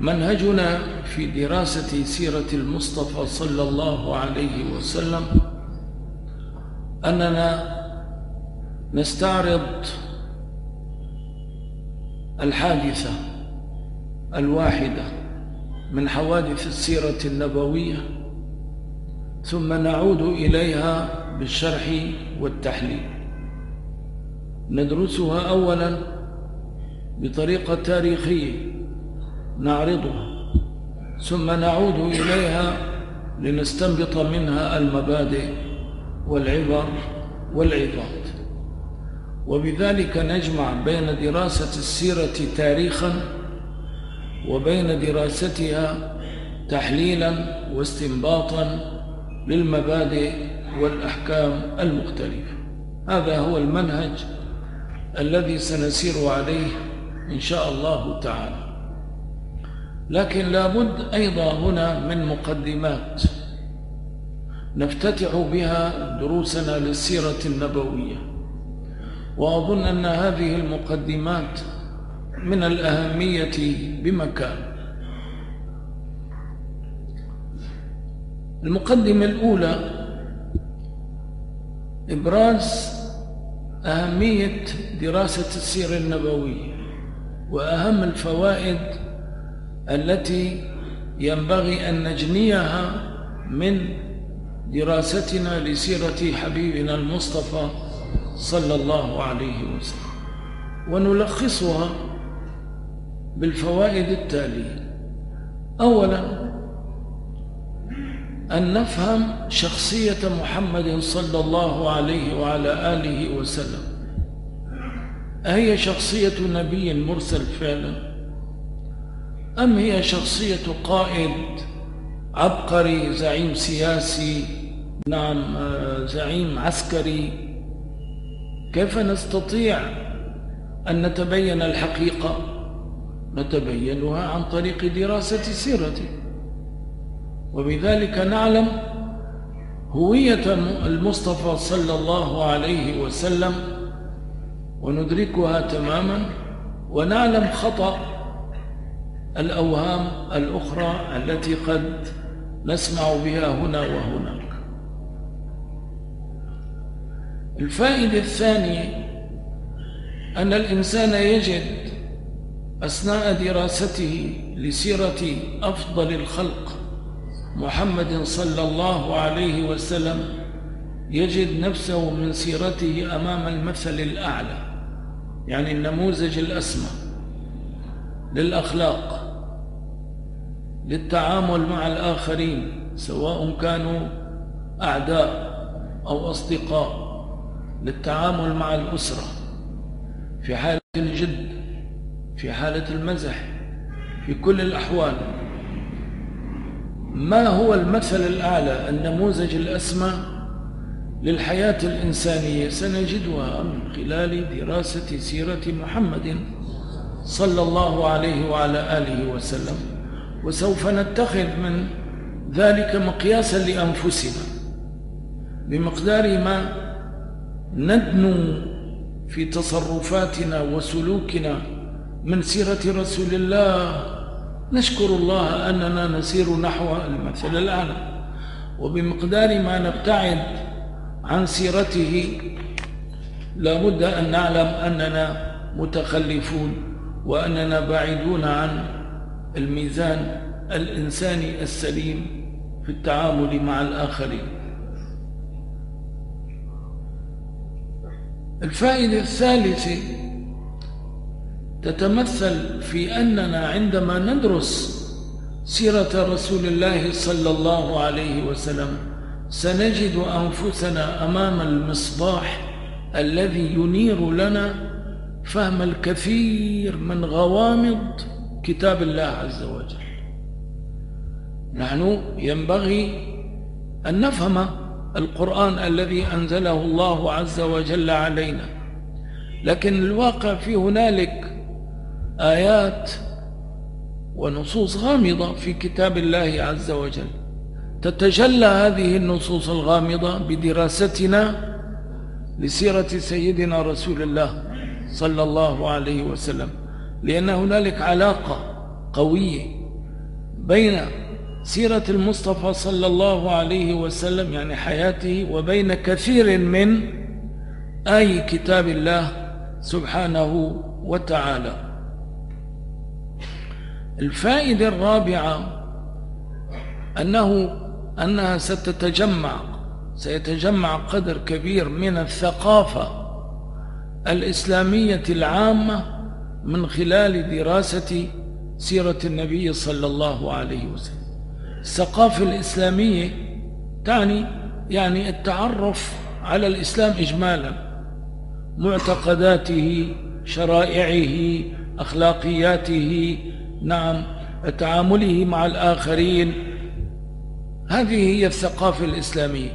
منهجنا في دراسة سيرة المصطفى صلى الله عليه وسلم أننا نستعرض الحادثة الواحدة من حوادث السيرة النبوية ثم نعود إليها بالشرح والتحليل. ندرسها أولا بطريقة تاريخية. نعرضها ثم نعود إليها لنستنبط منها المبادئ والعبر والعظات وبذلك نجمع بين دراسة السيرة تاريخا وبين دراستها تحليلا واستنباطا للمبادئ والأحكام المختلفة. هذا هو المنهج الذي سنسير عليه إن شاء الله تعالى. لكن لابد أيضا هنا من مقدمات نفتتح بها دروسنا للسيرة النبوية. وأظن أن هذه المقدمات من الأهمية بمكان. المقدمة الأولى إبراز أهمية دراسة السيرة النبوية وأهم الفوائد التي ينبغي أن نجنيها من دراستنا لسيرة حبيبنا المصطفى صلى الله عليه وسلم. ونلخصها بالفوائد التالية. أولا أن نفهم شخصية محمد صلى الله عليه وعلى آله وسلم. أهي شخصية نبي مرسل فعلا. أم هي شخصية قائد؟ عبقري زعيم سياسي نعم زعيم عسكري. كيف نستطيع أن نتبين الحقيقة؟ نتبينها عن طريق دراسة سيرته وبذلك نعلم هوية المصطفى صلى الله عليه وسلم وندركها تماما ونعلم خطأ الأوهام الأخرى التي قد نسمع بها هنا وهناك. الفائدة الثانية أن الإنسان يجد أثناء دراسته لسيرة أفضل الخلق محمد صلى الله عليه وسلم يجد نفسه من سيرته أمام المثل الأعلى يعني النموذج الأسمى للأخلاق. للتعامل مع الآخرين سواء كانوا أعداء أو أصدقاء للتعامل مع الأسرة في حالة الجد في حالة المزح في كل الأحوال. ما هو المثل الأعلى؟ النموذج الأسمى للحياة الإنسانية. سنجدها من خلال دراسة سيرة محمد صلى الله عليه وعلى آله وسلم. وسوف نتخذ من ذلك مقياسا لأنفسنا. بمقدار ما ندنو في تصرفاتنا وسلوكنا من سيرة رسول الله نشكر الله أننا نسير نحو المثل الأعلى. وبمقدار ما نبتعد عن سيرته لابد أن نعلم أننا متخلفون وأننا بعيدون عن الميزان الإنساني السليم في التعامل مع الآخرين. الفائدة الثالثة تتمثل في أننا عندما ندرس سيرة رسول الله صلى الله عليه وسلم سنجد أنفسنا أمام المصباح الذي ينير لنا فهم الكثير من غوامض كتاب الله عز وجل. نحن ينبغي أن نفهم القرآن الذي أنزله الله عز وجل علينا. لكن الواقع في هنالك آيات ونصوص غامضة في كتاب الله عز وجل. تتجلى هذه النصوص الغامضة بدراستنا لسيرة سيدنا رسول الله صلى الله عليه وسلم. لأن هنالك علاقة قوية بين سيرة المصطفى صلى الله عليه وسلم يعني حياته وبين كثير من آي كتاب الله سبحانه وتعالى. الفائدة الرابعة أنه أنها ستتجمع سيتجمع قدر كبير من الثقافة الإسلامية العامة من خلال دراسة سيرة النبي صلى الله عليه وسلم. الثقافة الإسلامية تعني يعني التعرف على الإسلام إجمالا معتقداته شرائعه أخلاقياته نعم تعامله مع الآخرين. هذه هي الثقافة الإسلامية.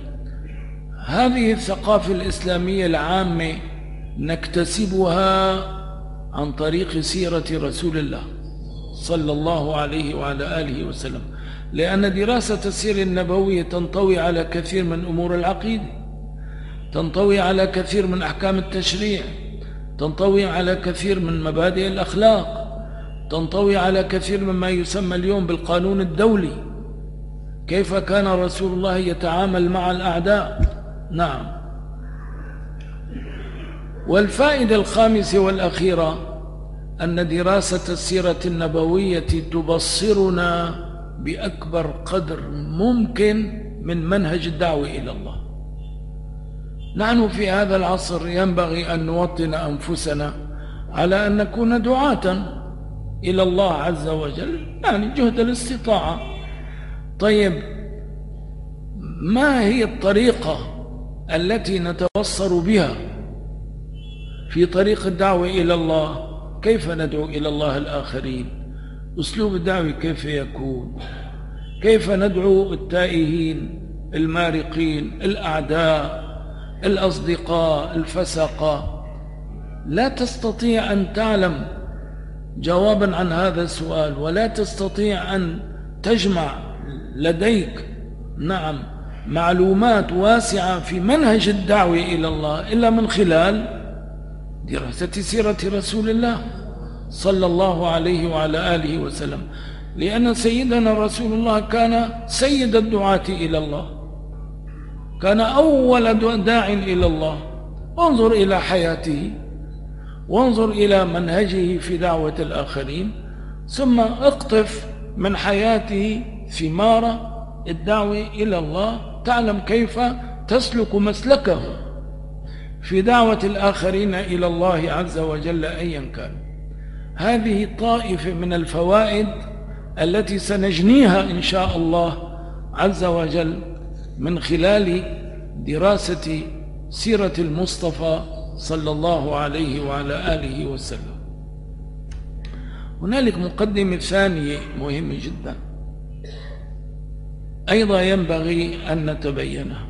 هذه الثقافة الإسلامية العامة نكتسبها عن طريق سيرة رسول الله صلى الله عليه وعلى آله وسلم. لأن دراسة السير النبوية تنطوي على كثير من أمور العقيدة تنطوي على كثير من أحكام التشريع تنطوي على كثير من مبادئ الأخلاق تنطوي على كثير مما يسمى اليوم بالقانون الدولي. كيف كان رسول الله يتعامل مع الأعداء؟ نعم. والفائدة الخامسة والأخيرة أن دراسة السيرة النبوية تبصرنا بأكبر قدر ممكن من منهج الدعوة إلى الله. نحن في هذا العصر ينبغي أن نوطن أنفسنا على أن نكون دعاة إلى الله عز وجل يعني جهد الاستطاعة. طيب ما هي الطريقة التي نتبصر بها؟ في طريق الدعوة إلى الله. كيف ندعو إلى الله الآخرين؟ أسلوب الدعوة كيف يكون؟ كيف ندعو التائهين المارقين الأعداء الأصدقاء الفسقة؟ لا تستطيع أن تعلم جوابا عن هذا السؤال ولا تستطيع أن تجمع لديك نعم معلومات واسعة في منهج الدعوة إلى الله إلا من خلال دراسة سيرة رسول الله صلى الله عليه وعلى آله وسلم. لأن سيدنا رسول الله كان سيد الدعاة إلى الله. كان أول داع إلى الله. انظر إلى حياته. وانظر إلى منهجه في دعوة الآخرين. ثم اقطف من حياته ثمار الدعوة إلى الله. تعلم كيف تسلك مسلكه. في دعوة الآخرين إلى الله عز وجل أيا كان. هذه طائفة من الفوائد التي سنجنيها إن شاء الله عز وجل من خلال دراسة سيرة المصطفى صلى الله عليه وعلى آله وسلم. هنالك مقدمة ثانية مهمة جدا. أيضا ينبغي أن نتبينها.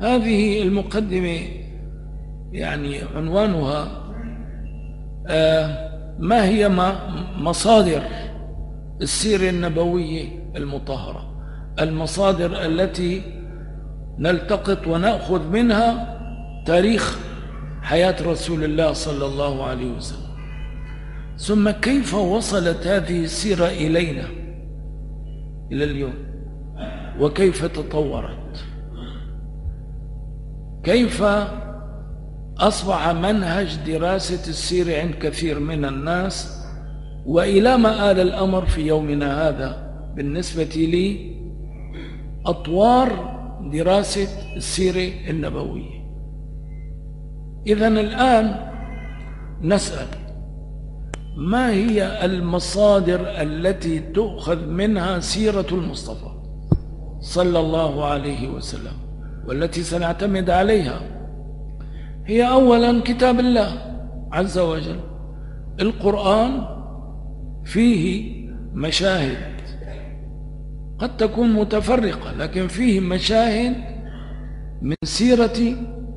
هذه المقدمة يعني عنوانها آه ما هي مصادر السيرة النبوية المطهرة؟ المصادر التي نلتقط ونأخذ منها تاريخ حياة رسول الله صلى الله عليه وسلم. ثم كيف وصلت هذه السيرة إلينا إلى اليوم؟ وكيف تطورت؟ كيف أصبح منهج دراسة السير عند كثير من الناس؟ وإلى ما آل الأمر في يومنا هذا بالنسبة لي أطوار دراسة السيرة النبوية إذا الآن نسأل ما هي المصادر التي تؤخذ منها سيرة المصطفى صلى الله عليه وسلم؟ والتي سنعتمد عليها هي أولا كتاب الله عز وجل. القرآن فيه مشاهد قد تكون متفرقة لكن فيه مشاهد من سيرة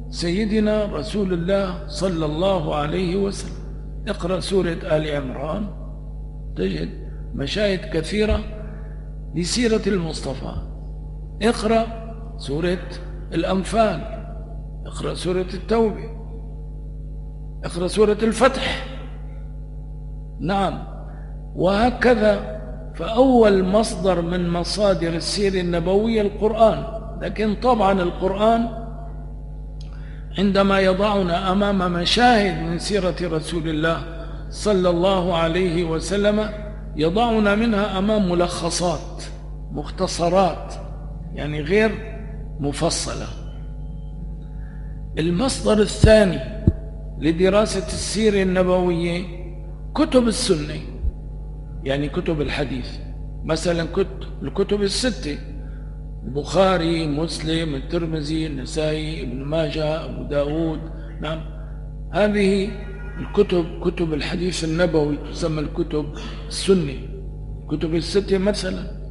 سيدنا رسول الله صلى الله عليه وسلم. اقرأ سورة آل عمران تجد مشاهد كثيرة لسيرة المصطفى. اقرأ سورة الأنفال. اقرأ سورة التوبة. اقرأ سورة الفتح. نعم. وهكذا فأول مصدر من مصادر السير النبوية القرآن. لكن طبعا القرآن عندما يضعنا أمام مشاهد من سيرة رسول الله صلى الله عليه وسلم يضعنا منها أمام ملخصات مختصرات يعني غير مفصلة. المصدر الثاني لدراسة السيرة النبوية كتب السنة يعني كتب الحديث. مثلا كتب الكتب الستة البخاري مسلم الترمذي النسائي ابن ماجه أبو داود. نعم. هذه الكتب كتب الحديث النبوي تسمى الكتب السنة. كتب الستة مثلا.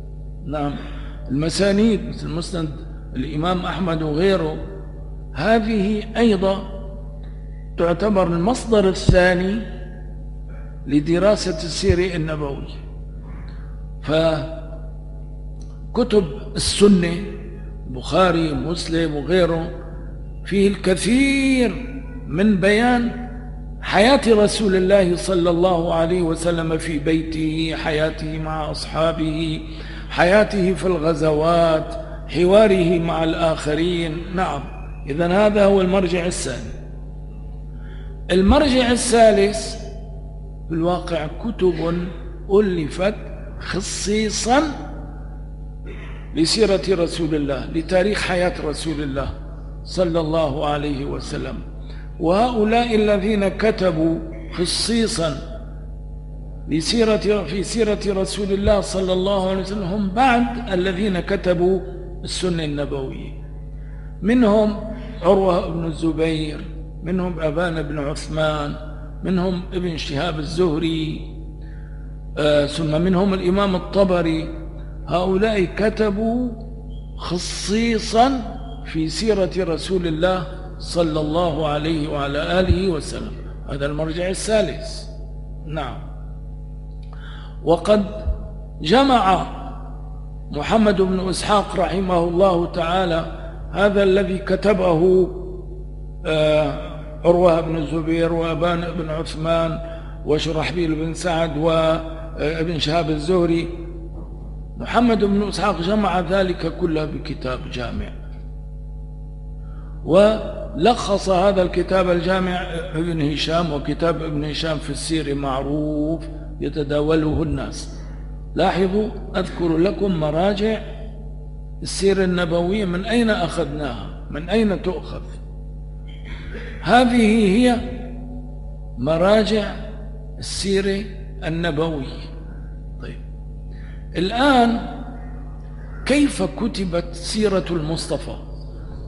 نعم. المسانيد مثل مسند الإمام أحمد وغيره. هذه أيضا تعتبر المصدر الثاني لدراسة السير النبوي. فكتب السنة البخاري مسلم وغيره فيه الكثير من بيان حياة رسول الله صلى الله عليه وسلم في بيته حياته مع أصحابه حياته في الغزوات حواره مع الآخرين. نعم إذا هذا هو المرجع الثاني. المرجع الثالث في الواقع كتب ألفت خصيصا لسيرة رسول الله لتاريخ حياة رسول الله صلى الله عليه وسلم. وهؤلاء الذين كتبوا خصيصا لسيرة في سيرة رسول الله صلى الله عليه وسلم هم بعد الذين كتبوا السنة النبوية. منهم عروة بن الزبير منهم أبان بن عثمان منهم ابن شهاب الزهري آه ثم منهم الإمام الطبري. هؤلاء كتبوا خصيصا في سيرة رسول الله صلى الله عليه وعلى آله وسلم. هذا المرجع الثالث. نعم. وقد جمع محمد بن إسحاق رحمه الله تعالى هذا الذي كتبه آه عروة بن الزبير وأبان بن عثمان وشرحبيل بن سعد وابن شهاب الزهري. محمد بن إسحاق جمع ذلك كله بكتاب جامع. ولخص هذا الكتاب الجامع ابن هشام وكتاب ابن هشام في السير معروف يتداوله الناس. لاحظوا أذكر لكم مراجع السير النبوية من أين أخذناها؟ من أين تؤخذ؟ هذه هي مراجع السيرة النبوية طيب. الآن كيف كتبت سيرة المصطفى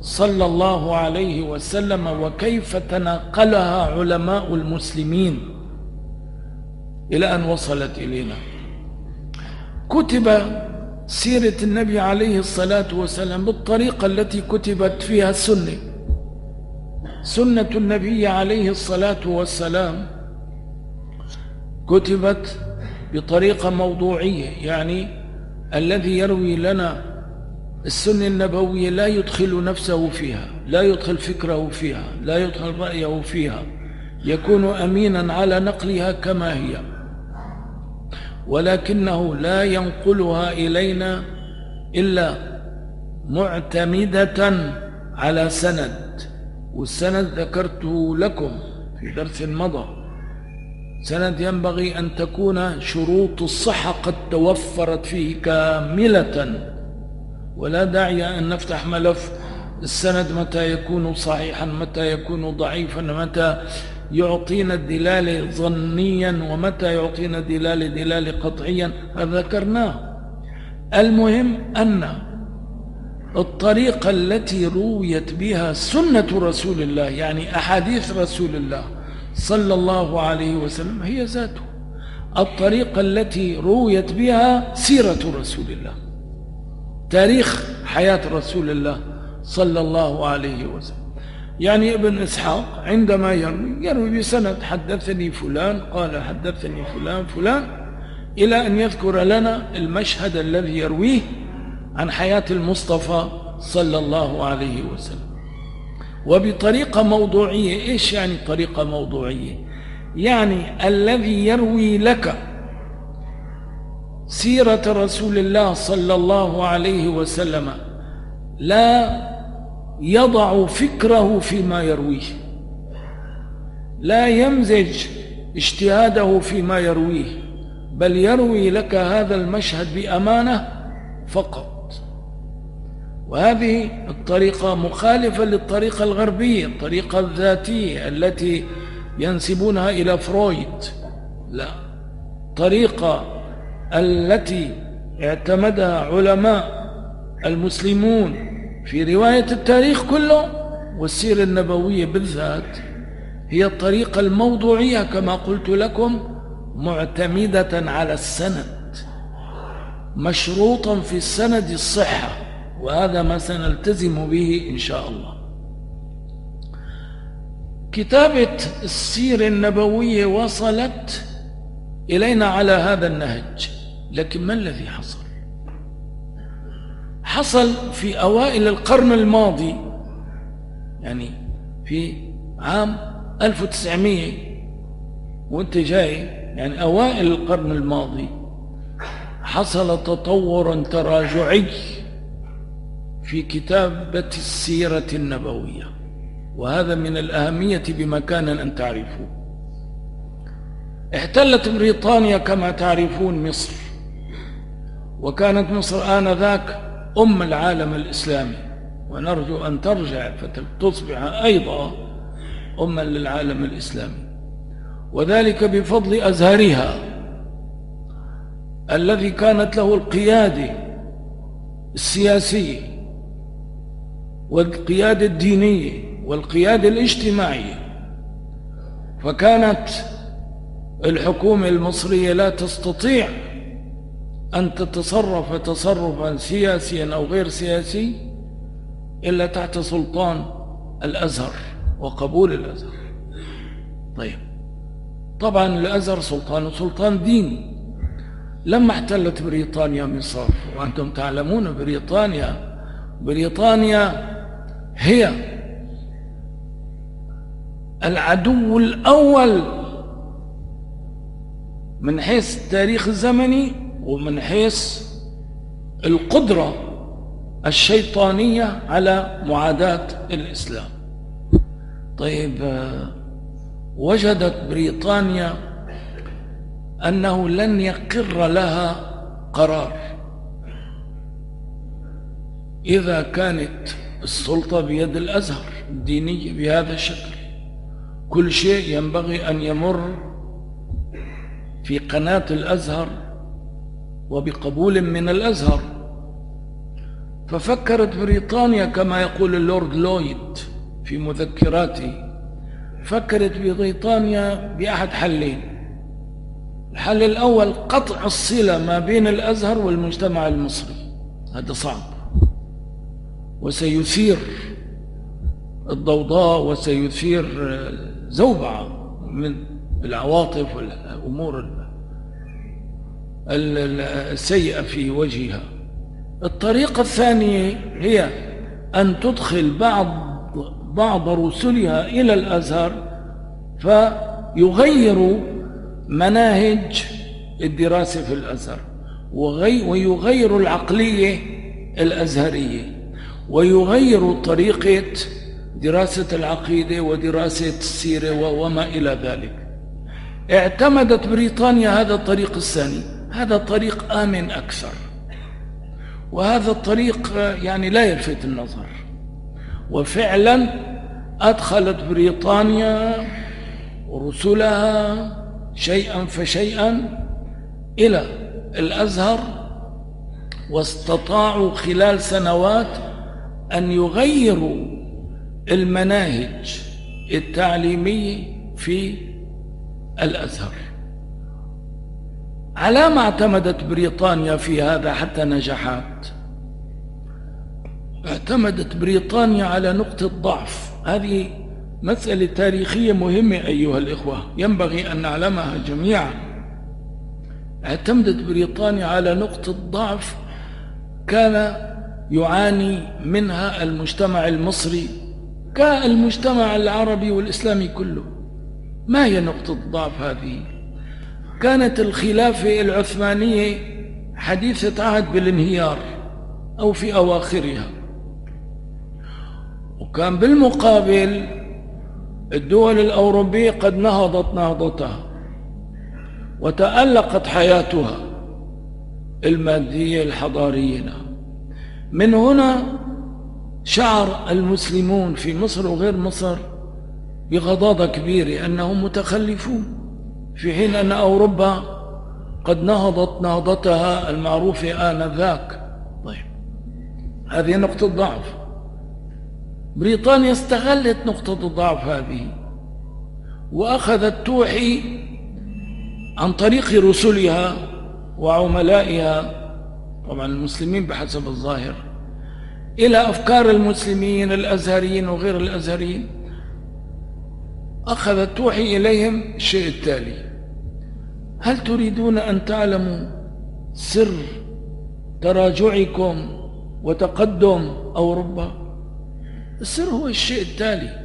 صلى الله عليه وسلم وكيف تناقلها علماء المسلمين؟ إلى أن وصلت إلينا. كتب سيرة النبي عليه الصلاة والسلام بالطريقة التي كتبت فيها السنة. سنة النبي عليه الصلاة والسلام كتبت بطريقة موضوعية يعني الذي يروي لنا السنة النبوية لا يدخل نفسه فيها لا يدخل فكره فيها لا يدخل رأيه فيها يكون أمينا على نقلها كما هي. ولكنه لا ينقلها إلينا إلا معتمدة على سند والسند ذكرته لكم في درس مضى. سند ينبغي أن تكون شروط الصحة قد توفرت فيه كاملة. ولا داعي أن نفتح ملف السند متى يكون صحيحا متى يكون ضعيفا متى يعطينا الدلالة ظنيا ومتى يعطينا دلالة دلالة قطعيا؟ هذا ذكرناه. المهم أن الطريقة التي رويت بها سنة رسول الله يعني أحاديث رسول الله صلى الله عليه وسلم هي ذاته. الطريقة التي رويت بها سيرة رسول الله تاريخ حياة رسول الله صلى الله عليه وسلم. يعني ابن إسحاق عندما يروي يروي بسند حدثني فلان قال حدثني فلان فلان إلى أن يذكر لنا المشهد الذي يرويه عن حياة المصطفى صلى الله عليه وسلم. وبطريقة موضوعية إيش يعني طريقة موضوعية؟ يعني الذي يروي لك سيرة رسول الله صلى الله عليه وسلم لا يضع فكره فيما يرويه. لا يمزج اجتهاده فيما يرويه بل يروي لك هذا المشهد بأمانة فقط. وهذه الطريقة مخالفة للطريقة الغربية الطريقة الذاتية التي ينسبونها إلى فرويد. لا طريقة التي اعتمدها علماء المسلمون في رواية التاريخ كله والسيرة النبوية بالذات هي الطريقة الموضوعية كما قلت لكم معتمدة على السند مشروطا في السند الصحة وهذا ما سنلتزم به إن شاء الله. كتابة السيرة النبوية وصلت إلينا على هذا النهج لكن ما الذي حصل؟ حصل في أوائل القرن الماضي يعني في عام 1900 وأنت جاي يعني أوائل القرن الماضي حصل تطور تراجعي في كتابة السيرة النبوية وهذا من الأهمية بمكان أن تعرفوه. احتلت بريطانيا كما تعرفون مصر وكانت مصر آنذاك أم العالم الإسلامي ونرجو أن ترجع فتصبح أيضا أما للعالم الإسلامي. وذلك بفضل أزهرها الذي كانت له القيادة السياسية والقيادة الدينية والقيادة الاجتماعية. فكانت الحكومة المصرية لا تستطيع أن تتصرف تصرفا سياسيا أو غير سياسي إلا تحت سلطان الأزهر وقبول الأزهر. طيب. طبعا الأزهر سلطان سلطان ديني. لما احتلت بريطانيا مصر وأنتم تعلمون بريطانيا بريطانيا هي العدو الأول من حيث التاريخ الزمني ومن حيث القدرة الشيطانية على معاداة الإسلام. طيب وجدت بريطانيا أنه لن يقر لها قرار. إذا كانت السلطة بيد الأزهر الدينية بهذا الشكل كل شيء ينبغي أن يمر في قناة الأزهر وبقبول من الأزهر. ففكرت بريطانيا كما يقول اللورد لويد في مذكراته. فكرت بريطانيا بأحد حلين. الحل الأول قطع الصلة ما بين الأزهر والمجتمع المصري. هذا صعب. وسيثير الضوضاء وسيثير زوبعة من العواطف والأمور السيئة في وجهها. الطريقة الثانية هي أن تدخل بعض بعض رسلها إلى الأزهر فيغيروا مناهج الدراسة في الأزهر ويغيروا العقلية الأزهرية ويغيروا طريقة دراسة العقيدة ودراسة السيرة وما إلى ذلك. اعتمدت بريطانيا هذا الطريق الثاني. هذا طريق آمن أكثر. وهذا الطريق يعني لا يلفت النظر. وفعلا أدخلت بريطانيا رسلها شيئا فشيئا إلى الأزهر واستطاعوا خلال سنوات أن يغيروا المناهج التعليمية في الأزهر. على ما اعتمدت بريطانيا في هذا حتى نجحت؟ اعتمدت بريطانيا على نقطة ضعف. هذه مسألة تاريخية مهمة أيها الإخوة. ينبغي أن نعلمها جميعا. اعتمدت بريطانيا على نقطة ضعف كان يعاني منها المجتمع المصري كالمجتمع العربي والإسلامي كله. ما هي نقطة ضعف هذه؟ كانت الخلافة العثمانية حديثة عهد بالانهيار أو في أواخرها. وكان بالمقابل الدول الأوروبية قد نهضت نهضتها وتألقت حياتها المادية الحضارية. من هنا شعر المسلمون في مصر وغير مصر بغضاضة كبيرة أنهم متخلفون. في حين أن أوروبا قد نهضت نهضتها المعروفة آنذاك طيب هذه نقطة ضعف. بريطانيا استغلت نقطة الضعف هذه وأخذت توحي عن طريق رسلها وعملائها. طبعا المسلمين بحسب الظاهر إلى أفكار المسلمين الأزهريين وغير الأزهريين. أخذت توحي إليهم الشيء التالي. هل تريدون أن تعلموا سر تراجعكم وتقدم أوروبا؟ السر هو الشيء التالي.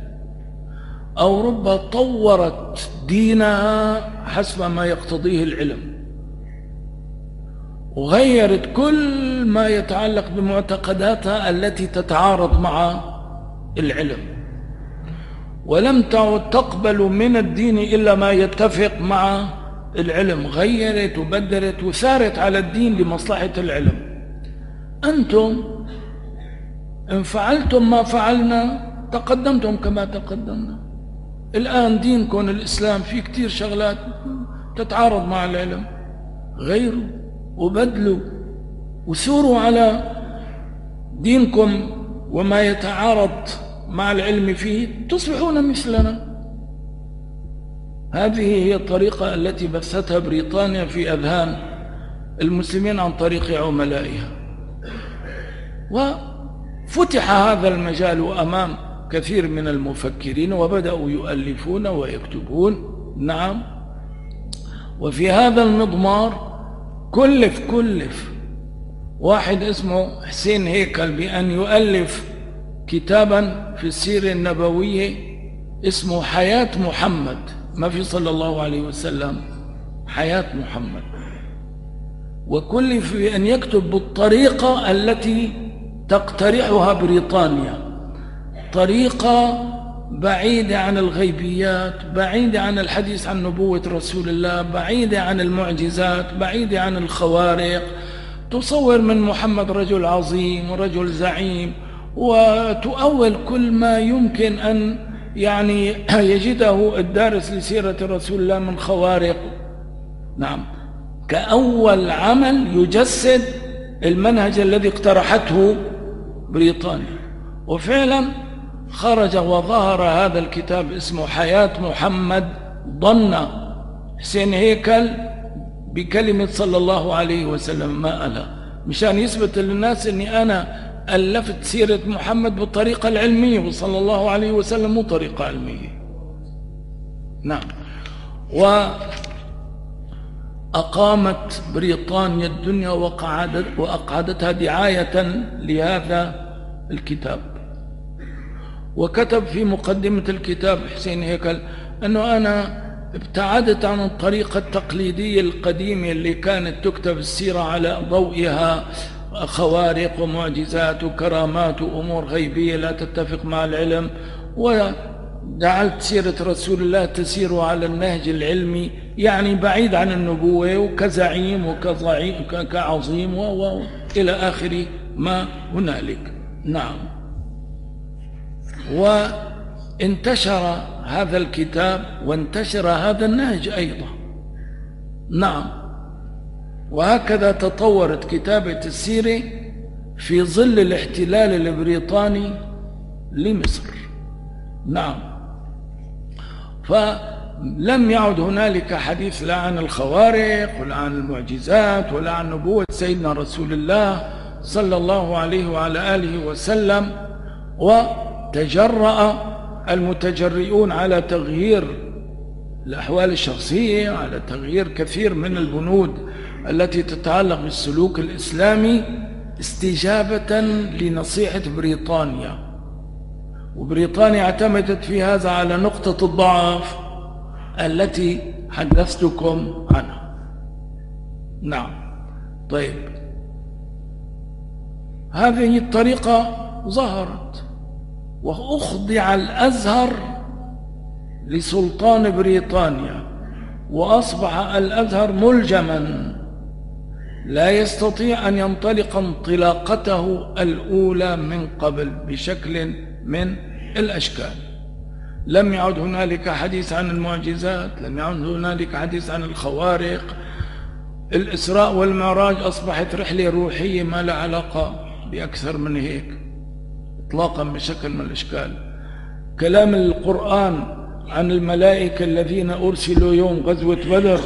أوروبا طورت دينها حسب ما يقتضيه العلم وغيرت كل ما يتعلق بمعتقداتها التي تتعارض مع العلم. ولم تعد تقبل من الدين إلا ما يتفق مع العلم. غيرت وبدلت وسارت على الدين لمصلحة العلم. أنتم إن فعلتم ما فعلنا تقدمتم كما تقدمنا. الآن دينكم الإسلام في كتير شغلات تتعارض مع العلم. غيروا وبدلوا وسوروا على دينكم وما يتعارض مع العلم فيه تصبحون مثلنا. هذه هي الطريقة التي بثتها بريطانيا في أذهان المسلمين عن طريق عملائها. وفتح هذا المجال أمام كثير من المفكرين وبدأوا يؤلفون ويكتبون. نعم. وفي هذا المضمار كلف كلف. واحد اسمه حسين هيكل بأن يؤلف كتابا في السيرة النبوية اسمه حياة محمد. ما في صلى الله عليه وسلم. حياة محمد. وكلف بأن يكتب بالطريقة التي تقترحها بريطانيا. طريقة بعيدة عن الغيبيات بعيدة عن الحديث عن نبوة رسول الله بعيدة عن المعجزات بعيدة عن الخوارق. تصور من محمد رجل عظيم ورجل زعيم وتؤول كل ما يمكن أن يعني يجده الدارس لسيرة رسول الله من خوارق. نعم. كأول عمل يجسد المنهج الذي اقترحته بريطانيا. وفعلا خرج وظهر هذا الكتاب اسمه حياة محمد ضن حسين هيكل بكلمة صلى الله عليه وسلم ما ألا مشان يثبت للناس أني أنا ألفت سيرة محمد بالطريقة العلمية صلى الله عليه وسلم مو طريقة علمية. نعم. وأقامت بريطانيا الدنيا وقعدت وأقعدتها دعاية لهذا الكتاب. وكتب في مقدمة الكتاب حسين هيكل أنه أنا ابتعدت عن الطريقة التقليدية القديمة اللي كانت تكتب السيرة على ضوئها خوارق ومعجزات وكرامات وأمور غيبية لا تتفق مع العلم. وجعلت سيرة رسول الله تسير على النهج العلمي يعني بعيد عن النبوة وكزعيم وكضعيم كعظيم وإلى آخر ما هنالك. نعم. وانتشر هذا الكتاب وانتشر هذا النهج أيضا. نعم. وهكذا تطورت كتابة السيرة في ظل الاحتلال البريطاني لمصر. نعم. فلم يعد هنالك حديث لا عن الخوارق ولا عن المعجزات ولا عن نبوة سيدنا رسول الله صلى الله عليه وعلى آله وسلم وتجرأ المتجرئون على تغيير الأحوال الشخصية على تغيير كثير من البنود التي تتعلق بالسلوك الإسلامي استجابة لنصيحة بريطانيا. وبريطانيا اعتمدت في هذا على نقطة الضعف التي حدثتكم عنها. نعم. طيب. هذه الطريقة ظهرت وأخضع الأزهر لسلطان بريطانيا وأصبح الأزهر ملجما. لا يستطيع أن ينطلق انطلاقته الأولى من قبل بشكل من الأشكال. لم يعد هنالك حديث عن المعجزات لم يعد هنالك حديث عن الخوارق. الإسراء والمعراج أصبحت رحلة روحية ما لها علاقة بأكثر من هيك إطلاقا بشكل من الأشكال. كلام القرآن عن الملائكة الذين أرسلوا يوم غزوة بدر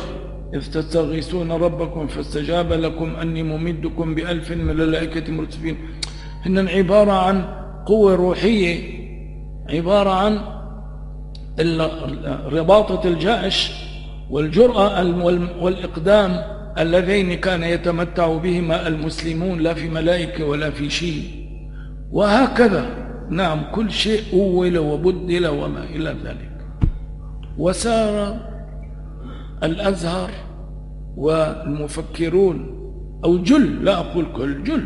إذ تستغيثون ربكم فاستجاب لكم أني ممدكم بألف من الملائكة مرتفين. هن عبارة عن قوة روحية عبارة عن رباطة الجأش والجرأة والإقدام اللذين كان يتمتع بهما المسلمون لا في ملائكة ولا في شيء. وهكذا نعم كل شيء أول وبدل وما إلى ذلك. وسار الأزهر والمفكرون أو جل لا أقول كل جل.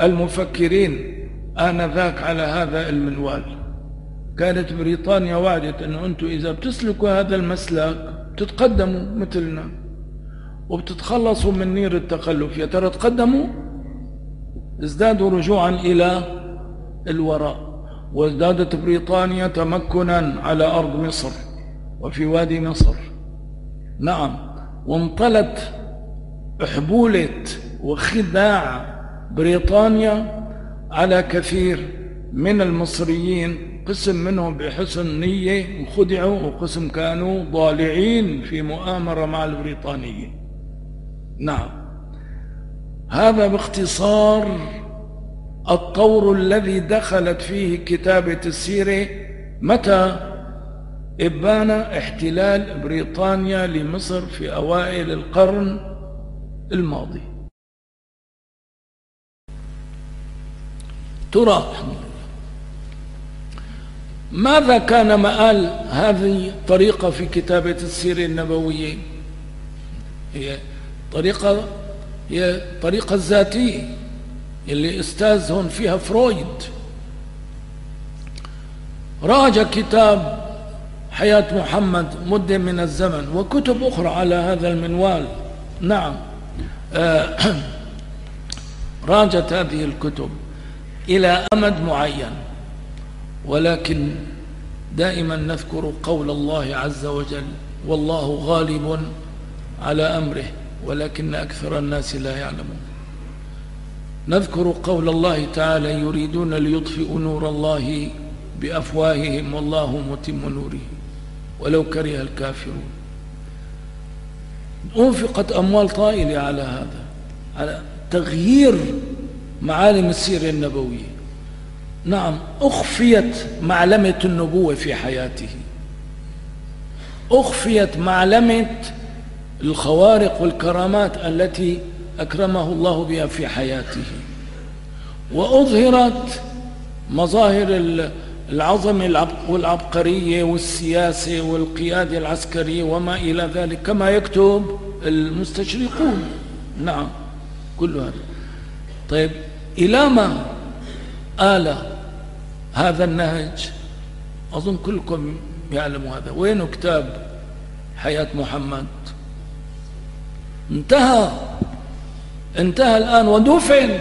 المفكرين آنذاك على هذا المنوال. كانت بريطانيا وعدت أنه أنتم إذا بتسلكوا هذا المسلك تتقدموا مثلنا وبتتخلصوا من نير التخلف. يا ترى تقدموا؟ ازدادوا رجوعا إلى الوراء. وازدادت بريطانيا تمكنا على أرض مصر وفي وادي مصر. نعم. وانطلت حبولة وخداع بريطانيا على كثير من المصريين قسم منهم بحسن نية وخدعوا وقسم كانوا ضالعين في مؤامرة مع البريطانيين نعم. هذا باختصار الطور الذي دخلت فيه كتابة السيرة متى؟ إبان احتلال بريطانيا لمصر في أوائل القرن الماضي. ترى ماذا كان مآل هذه الطريقة في كتابة السيرة النبوية؟ هي طريقة هي طريقة ذاتية اللي استاذهم فيها فرويد. راجع كتاب حياة محمد مدة من الزمن. وكتب أخرى على هذا المنوال. نعم. آه، راجت هذه الكتب إلى أمد معين. ولكن دائما نذكر قول الله عز وجل والله غالب على أمره ولكن أكثر الناس لا يعلمون. نذكر قول الله تعالى يريدون ليطفئوا نور الله بأفواههم والله متم نوره. ولو كره الكافرون. أنفقت أموال طائلة على هذا على تغيير معالم السيرة النبوية. نعم أخفيت معلمة النبوة في حياته. أخفيت معلمة الخوارق والكرامات التي أكرمه الله بها في حياته. وأظهرت مظاهر العظمة والعبقرية والسياسة والقيادة العسكرية وما إلى ذلك كما يكتب المستشرقون. نعم كل هذا. طيب إلى ما آل هذا النهج؟ أظن كلكم يعلموا هذا. وين كتاب حياة محمد؟ انتهى. انتهى الآن ودفن.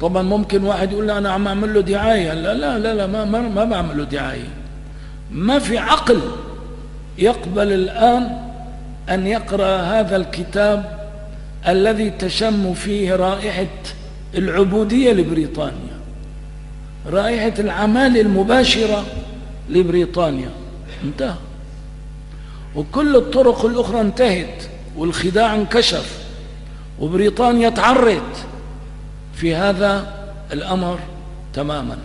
طبعا ممكن واحد يقول لي أنا عم أعمل له دعاية. لا لا لا, لا ما, ما, ما بعمل له دعاية. ما في عقل يقبل الآن أن يقرأ هذا الكتاب الذي تشم فيه رائحة العبودية لبريطانيا رائحة العمالة المباشرة لبريطانيا. انتهى. وكل الطرق الأخرى انتهت والخداع انكشف وبريطانيا تعرت. في هذا الأمر تماما.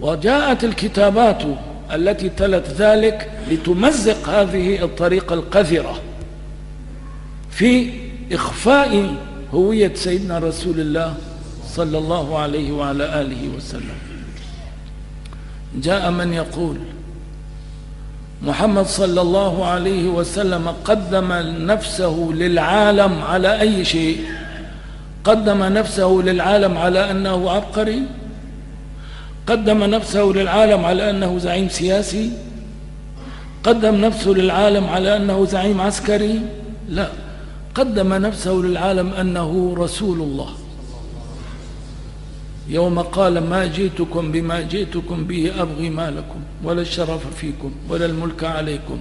وجاءت الكتابات التي تلت ذلك لتمزق هذه الطريقة القذرة في إخفاء هوية سيدنا رسول الله صلى الله عليه وعلى آله وسلم. جاء من يقول محمد صلى الله عليه وسلم قدم نفسه للعالم على أي شيء؟ قدم نفسه للعالم على أنه عبقري قدم نفسه للعالم على أنه زعيم سياسي قدم نفسه للعالم على أنه زعيم عسكري. لا قدم نفسه للعالم أنه رسول الله. يوم قال ما جئتكم بما جئتكم به أبغي ما لكم ولا الشرف فيكم ولا الملك عليكم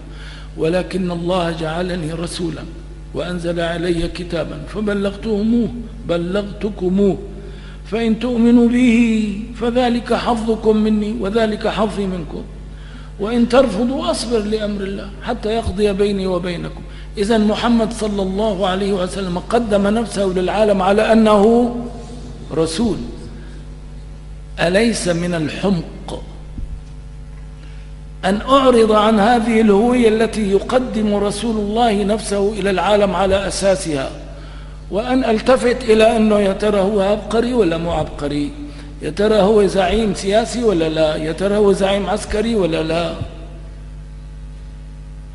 ولكن الله جعلني رسولا. وأنزل علي كتابا فبلغتهموه بلغتكموه فإن تؤمنوا به فذلك حظكم مني وذلك حظي منكم. وإن ترفضوا أصبر لأمر الله حتى يقضي بيني وبينكم. إذا محمد صلى الله عليه وسلم قدم نفسه للعالم على أنه رسول. أليس من الحمق؟ أن أعرض عن هذه الهوية التي يقدم رسول الله نفسه إلى العالم على أساسها وأن ألتفت إلى أنه يا ترى هو عبقري ولا مو عبقري؟ يا ترى هو زعيم سياسي ولا لا؟ يا ترى هو زعيم عسكري ولا لا؟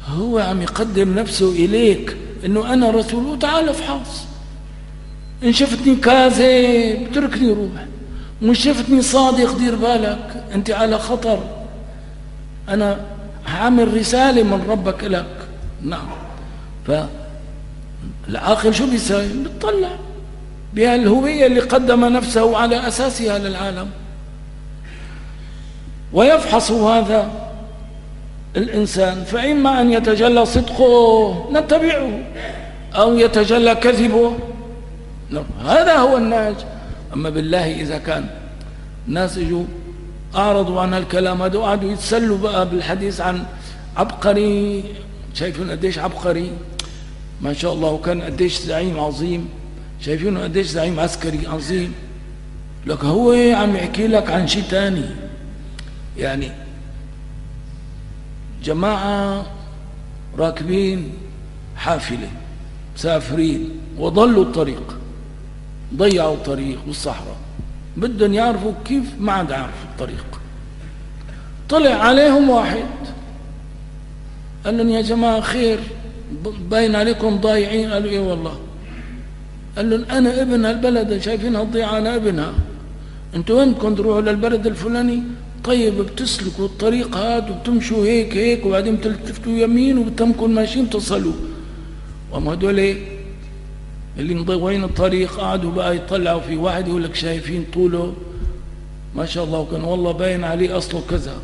هو عم يقدم نفسه إليك أنه أنا رسول وتعال افحص. إن شفتني كاذب اتركني روح. مش شفتني صادق دير بالك. أنت على خطر. أنا عامل رسالة من ربك لك. نعم. فالعاقل شو بيسوي؟ بيطلع بهالهوية اللي قدم نفسه على أساسها للعالم. ويفحص هذا الإنسان. فإما أن يتجلى صدقه نتبعه. أو يتجلى كذبه. نعم. هذا هو الناج أما بالله إذا كان يجوا أعرضوا عن الكلام هذا وقعدوا يتسلوا بقى بالحديث عن عبقري. شايفين قديش عبقري؟ ما شاء الله وكان قديش زعيم عظيم. شايفينه قديش زعيم عسكري عظيم. لك هو عم يحكي لك عن شيء تاني. يعني جماعة راكبين حافلة مسافرين وضلوا الطريق ضيعوا الطريق بالصحراء بدهم يعرفوا كيف ما عاد عارف الطريق. طلع عليهم واحد قال لهم يا جماعة خير باين عليكم ضايعين. قالوا إيه والله؟ قال لهم أنا ابن هالبلد شايفينها تضيع أنا ابنها. أنتوا وين بدكم تروحوا للبلد الفلاني؟ طيب بتسلكوا الطريق هذا وبتمشوا هيك هيك وبعدين بتلتفتوا يمين وبتمكن ماشيين تصلوا. وما هدول اللي مضوين الطريق قعدوا بقى يطلعوا في واحد يقول لك شايفين طوله. ما شاء الله وكان والله باين عليه أصله كذا.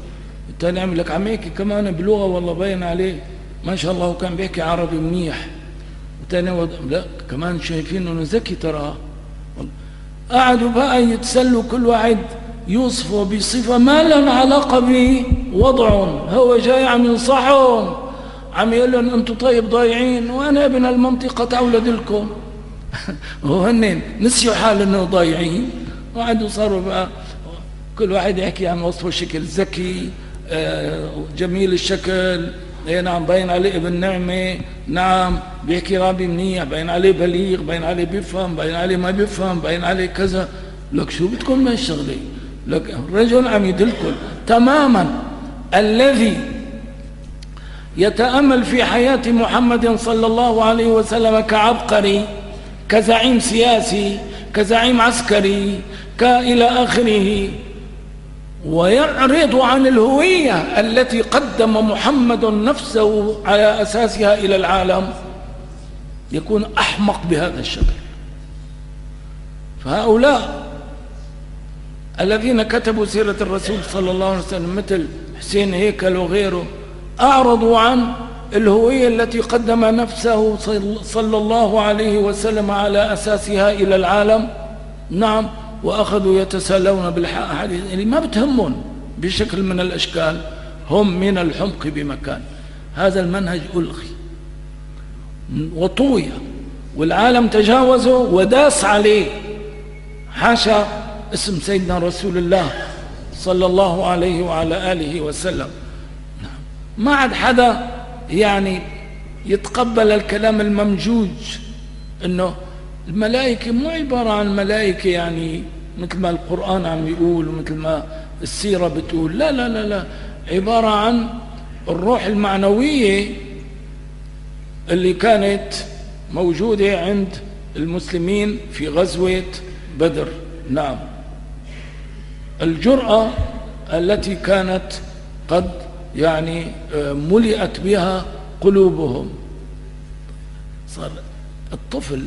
الثاني يعمل لك عم يحكي كمان بلغة والله باين عليه. ما شاء الله وكان بيحكي عربي منيح. الثاني وض... لا كمان شايفين إنه ذكي ترى. قعدوا بقى يتسلوا كل واحد يوصفه بصفة ما لها علاقة بوضعهم هو جاي عم ينصحهم عم يقول لهم أنتم طيب ضايعين وأنا ابن المنطقة أولد لكم. وهن نسيوا حال إنه ضايعين. وقعدوا صاروا بقى كل واحد يحكي عن وصفه شكل ذكي آه، جميل الشكل اي نعم باين عليه ابن نعمة نعم بيحكي رابي منيح باين عليه بليغ باين عليه بيفهم باين عليه ما بيفهم باين عليه كذا. لك شو بدكم من الشغلة؟ لك الرجل عم يدلكم تماما. الذي يتأمل في حياة محمد صلى الله عليه وسلم كعبقري كزعيم سياسي كزعيم عسكري كإلى آخره. ويعرض عن الهوية التي قدم محمد نفسه على أساسها إلى العالم. يكون أحمق بهذا الشكل. فهؤلاء الذين كتبوا سيرة الرسول صلى الله عليه وسلم مثل حسين هيكل وغيره أعرضوا عن الهوية التي قدم نفسه صلى الله عليه وسلم على أساسها إلى العالم. نعم وأخذوا يتسالون بالحديث اللي ما بتهمهم بشكل من الأشكال هم من الحمق بمكان. هذا المنهج ألغي وطوي والعالم تجاوزه وداس عليه. حاشا اسم سيدنا رسول الله صلى الله عليه وعلى آله وسلم. نعم. ما عاد حدا يعني يتقبل الكلام الممجوج إنه الملائكة مو عبارة عن ملائكة يعني مثل ما القرآن عم يقول ومثل ما السيرة بتقول لا لا لا لا عبارة عن الروح المعنوية اللي كانت موجودة عند المسلمين في غزوة بدر. نعم. الجرأة التي كانت قد يعني آه، ملئت بها قلوبهم. صار الطفل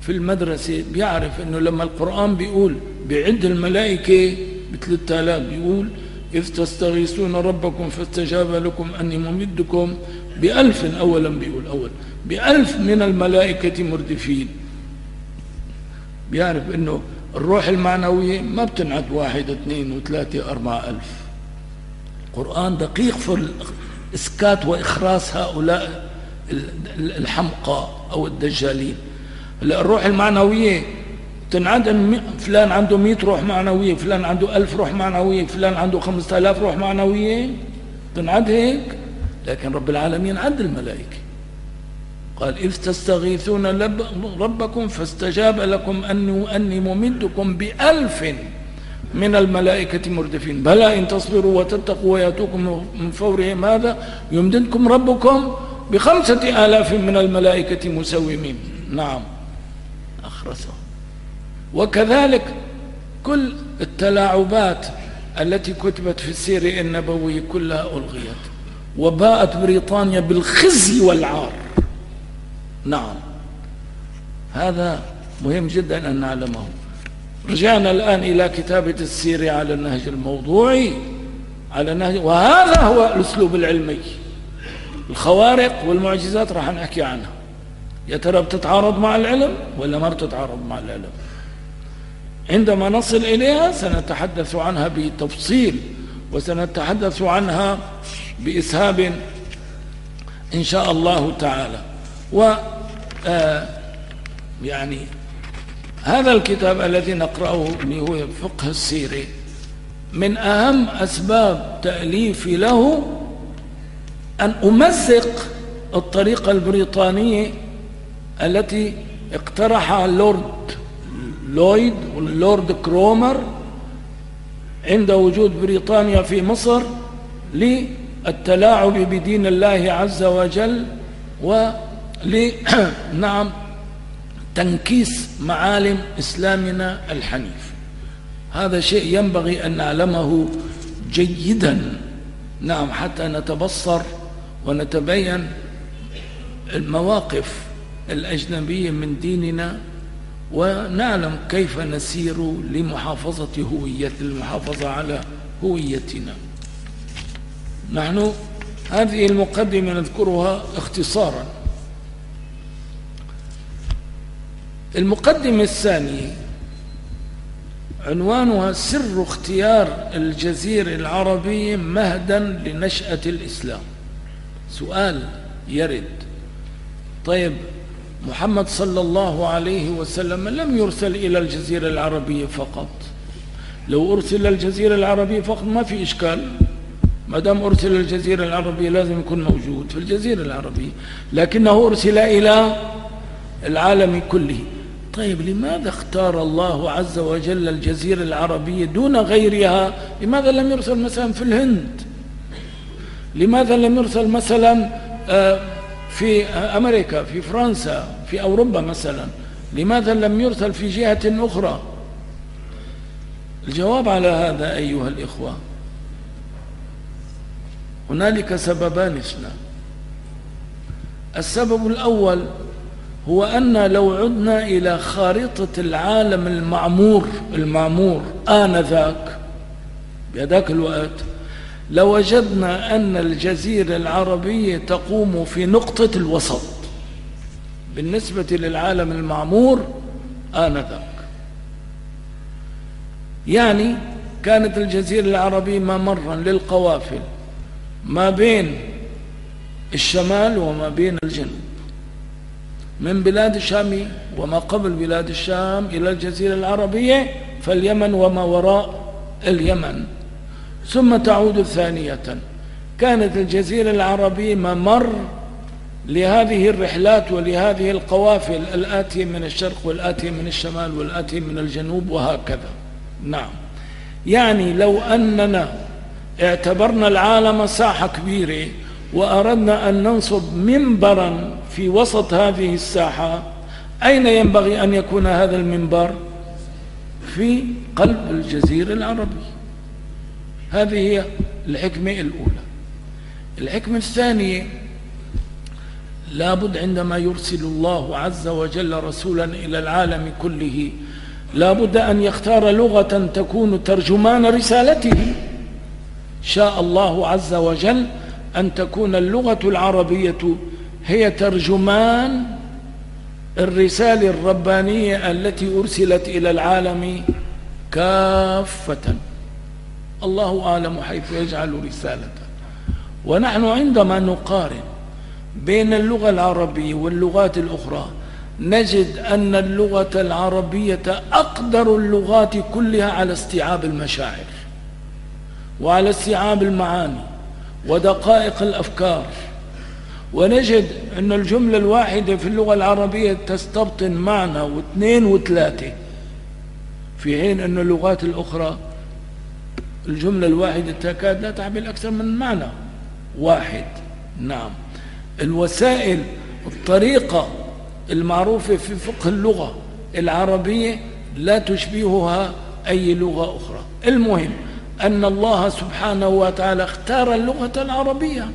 في المدرسة بيعرف إنه لما القرآن بيقول بعد الملائكة بثلاثة آلاف بيقول إذ تستغيثون ربكم فاستجاب لكم أني ممدكم. بألف أولا بيقول أول. بألف من الملائكة مردفين. بيعرف إنه الروح المعنوية ما بتنعد واحد اثنين وثلاثة أربعة ألف. القرآن دقيق في إسكات وإخراس هؤلاء الحمقى أو الدجالين. الروح المعنوية تنعد فلان عنده مئة روح معنوية فلان عنده ألف روح معنوية فلان عنده خمسة آلاف روح معنوية. تنعد هيك؟ لكن رب العالمين عد الملائكة. قال إذ تستغيثون ربكم فاستجاب لكم أنه أني ممدكم بألف. من الملائكة مردفين. بلى إن تصبروا وتتقوا ويأتوكم من فورهم. هذا يمددكم ربكم بخمسة آلاف من الملائكة مسومين. نعم. أخرسه. وكذلك كل التلاعبات التي كتبت في السير النبوي كلها ألغيت. وباءت بريطانيا بالخزي والعار. نعم. هذا مهم جدا أن نعلمه. رجعنا الآن إلى كتابة السير على النهج الموضوعي على النهج وهذا هو الأسلوب العلمي. الخوارق والمعجزات راح نحكي عنها. يا ترى بتتعارض مع العلم ولا ما بتتعارض مع العلم؟ عندما نصل إليها سنتحدث عنها بتفصيل وسنتحدث عنها بإسهاب إن شاء الله تعالى. و آه، يعني هذا الكتاب الذي نقرأه اللي هو فقه السيرة من أهم أسباب تأليفي له أن أمزق الطريقة البريطانية التي اقترحها اللورد لويد واللورد كرومر عند وجود بريطانيا في مصر للتلاعب بدين الله عز وجل و نعم تنكيس معالم إسلامنا الحنيف. هذا شيء ينبغي أن نعلمه جيدا. نعم حتى نتبصر ونتبين المواقف الأجنبية من ديننا ونعلم كيف نسير لمحافظة هوية المحافظة على هويتنا. نحن هذه المقدمة نذكرها اختصارا. المقدمة الثانية عنوانها سر اختيار الجزيرة العربية مهدا لنشأة الإسلام. سؤال يرد. طيب محمد صلى الله عليه وسلم لم يرسل إلى الجزيرة العربية فقط. لو أرسل الجزيرة العربية فقط ما في إشكال. ما دام أرسل الجزيرة العربية لازم يكون موجود في الجزيرة العربية. لكنه أرسل إلى العالم كله. طيب لماذا اختار الله عز وجل الجزيرة العربية دون غيرها؟ لماذا لم يرسل مثلا في الهند؟ لماذا لم يرسل مثلا آه، في أمريكا في فرنسا في أوروبا مثلا؟ لماذا لم يرسل في جهة أخرى؟ الجواب على هذا أيها الإخوة هنالك سببان اثنان السبب الأول هو أن لو عدنا إلى خارطة العالم المعمور المعمور آنذاك بهذاك الوقت لوجدنا أن الجزيرة العربية تقوم في نقطة الوسط. بالنسبة للعالم المعمور آنذاك. يعني كانت الجزيرة العربية ممرا للقوافل ما بين الشمال وما بين الجنوب. من بلاد الشام وما قبل بلاد الشام إلى الجزيرة العربية فاليمن وما وراء اليمن. ثم تعود ثانية. كانت الجزيرة العربية ممر لهذه الرحلات ولهذه القوافل الآتية من الشرق والآتية من الشمال والآتية من الجنوب وهكذا. نعم. يعني لو أننا اعتبرنا العالم ساحة كبيرة وأردنا أن ننصب منبرا في وسط هذه الساحة. أين ينبغي أن يكون هذا المنبر؟ في قلب الجزيرة العربية. هذه هي الحكمة الأولى. الحكمة الثانية لابد عندما يرسل الله عز وجل رسولا إلى العالم كله لابد أن يختار لغة تكون ترجمان رسالته. شاء الله عز وجل أن تكون اللغة العربية هي ترجمان الرسالة الربانية التي أرسلت إلى العالم كافة. الله أعلم حيث يجعل رسالته. ونحن عندما نقارن بين اللغة العربية واللغات الأخرى نجد أن اللغة العربية أقدر اللغات كلها على استيعاب المشاعر وعلى استيعاب المعاني. ودقائق الأفكار. ونجد أن الجملة الواحدة في اللغة العربية تستبطن معنى واثنين وثلاثة في حين أن اللغات الأخرى الجملة الواحدة تكاد لا تحمل أكثر من معنى واحد. نعم. الوسائل الطريقة المعروفة في فقه اللغة العربية لا تشبهها أي لغة أخرى. المهم أن الله سبحانه وتعالى اختار اللغة العربية.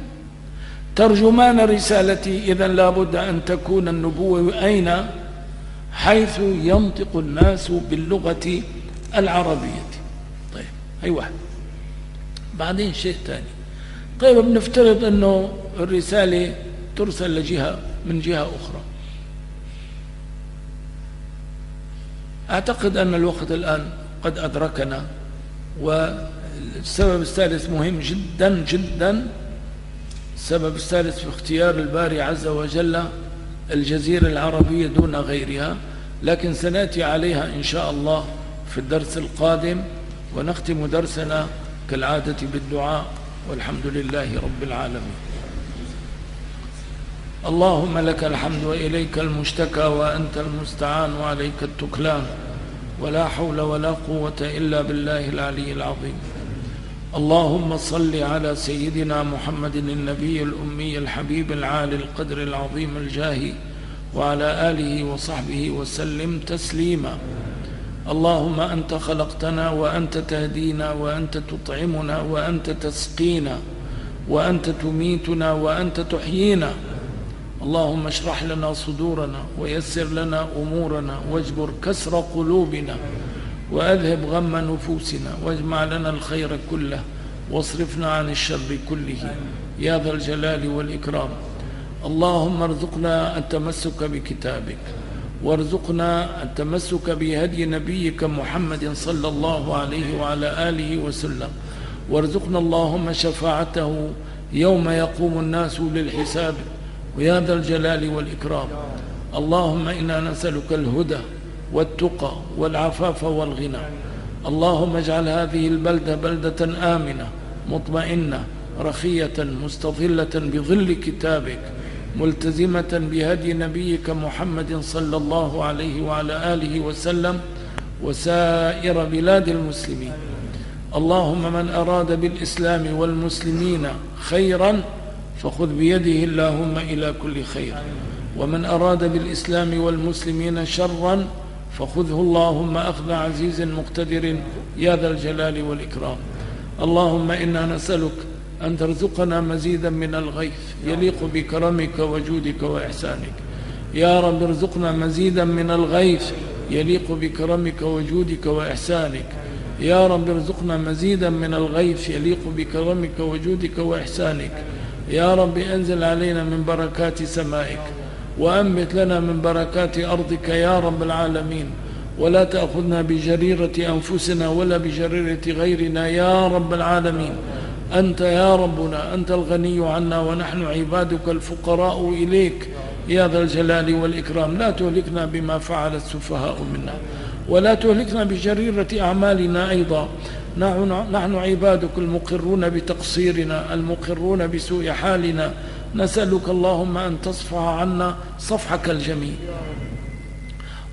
ترجمان رسالتي إذا لابد أن تكون النبوة أين؟ حيث ينطق الناس باللغة العربية. طيب هي واحد. بعدين شيء ثاني. طيب بنفترض أنه الرسالة ترسل لجهة من جهة أخرى. أعتقد أن الوقت الآن قد أدركنا والسبب الثالث مهم جدا جدا. السبب الثالث في اختيار الباري عز وجل الجزيرة العربية دون غيرها لكن سنأتي عليها إن شاء الله في الدرس القادم ونختم درسنا كالعادة بالدعاء والحمد لله رب العالمين. اللهم لك الحمد وإليك المشتكى وأنت المستعان وعليك التكلان ولا حول ولا قوة إلا بالله العلي العظيم. اللهم صل على سيدنا محمد النبي الأمي الحبيب العالي القدر العظيم الجاه وعلى آله وصحبه وسلم تسليما. اللهم أنت خلقتنا وأنت تهدينا وأنت تطعمنا وأنت تسقينا وأنت تميتنا وأنت تحيينا. اللهم اشرح لنا صدورنا ويسر لنا أمورنا واجبر كسر قلوبنا. وأذهب غم نفوسنا واجمع لنا الخير كله واصرفنا عن الشر كله. يا ذا الجلال والإكرام. اللهم ارزقنا التمسك بكتابك وارزقنا التمسك بهدي نبيك محمد صلى الله عليه وعلى آله وسلم. وارزقنا اللهم شفاعته يوم يقوم الناس للحساب. ويا ذا الجلال والإكرام. اللهم إنا نسألك الهدى والتقى والعفاف والغنى. اللهم اجعل هذه البلدة بلدة آمنة مطمئنة رخية مستظلة بظل كتابك ملتزمة بهدي نبيك محمد صلى الله عليه وعلى آله وسلم وسائر بلاد المسلمين. اللهم من أراد بالإسلام والمسلمين خيرا فخذ بيده اللهم إلى كل خير. ومن أراد بالإسلام والمسلمين شرا فخذه اللهم أخذ عزيز مقتدر يا ذا الجلال والإكرام. اللهم إنا نسألك أن ترزقنا مزيدا من الغيث يليق بكرمك وجودك وإحسانك. يا رب ارزقنا مزيدا من الغيث يليق بكرمك وجودك وإحسانك. يا رب ارزقنا مزيدا من الغيث يليق بكرمك وجودك وإحسانك. يا رب أنزل علينا من بركات سمائك وأنبت لنا من بركات أرضك يا رب العالمين. ولا تأخذنا بجريرة أنفسنا ولا بجريرة غيرنا يا رب العالمين. أنت يا ربنا أنت الغني عنا ونحن عبادك الفقراء إليك. يا ذا الجلال والإكرام لا تهلكنا بما فعل السفهاء منا. ولا تهلكنا بجريرة أعمالنا أيضا. نحن عبادك المقرون بتقصيرنا المقرون بسوء حالنا. نسألك اللهم أن تصفح عنا صفحك الجميل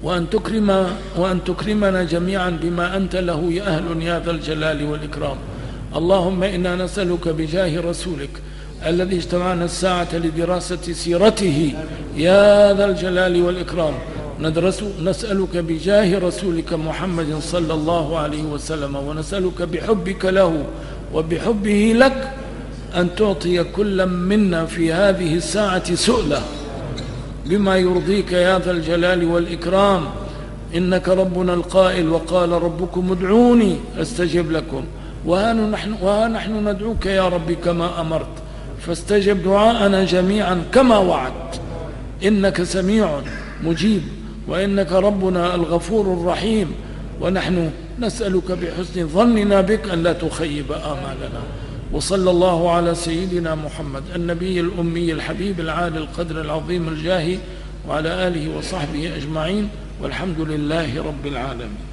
وأن تكرم وأن تكرمنا جميعا بما أنت له يا أهل يا ذا الجلال والإكرام. اللهم إنا نسألك بجاه رسولك الذي اجتمعنا الساعة لدراسة سيرته يا ذا الجلال والإكرام. ندرس نسألك بجاه رسولك محمد صلى الله عليه وسلم ونسألك بحبك له وبحبه لك أن تعطي كل منا في هذه الساعة سؤلة. بما يرضيك يا ذا الجلال والإكرام إنك ربنا القائل وقال ربكم ادعوني أستجب لكم. وها نحن, وها نحن ندعوك يا رب كما أمرت. فاستجب دعاءنا جميعا كما وعدت. إنك سميع مجيب وإنك ربنا الغفور الرحيم. ونحن نسألك بحسن ظننا بك أن لا تخيب آمالنا. وصلى الله على سيدنا محمد النبي الأمي الحبيب العالي القدر العظيم الجاهي وعلى آله وصحبه أجمعين والحمد لله رب العالمين.